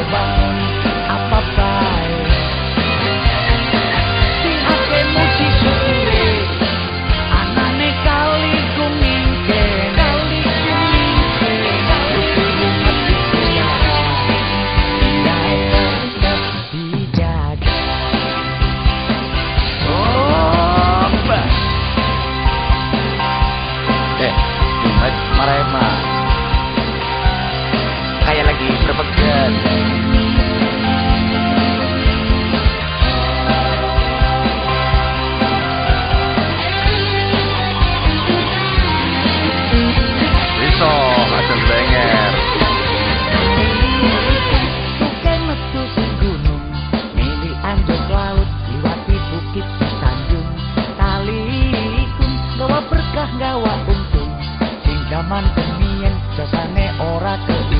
over. gawa untung. Sing kemien jasane ora keilang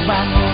roubar.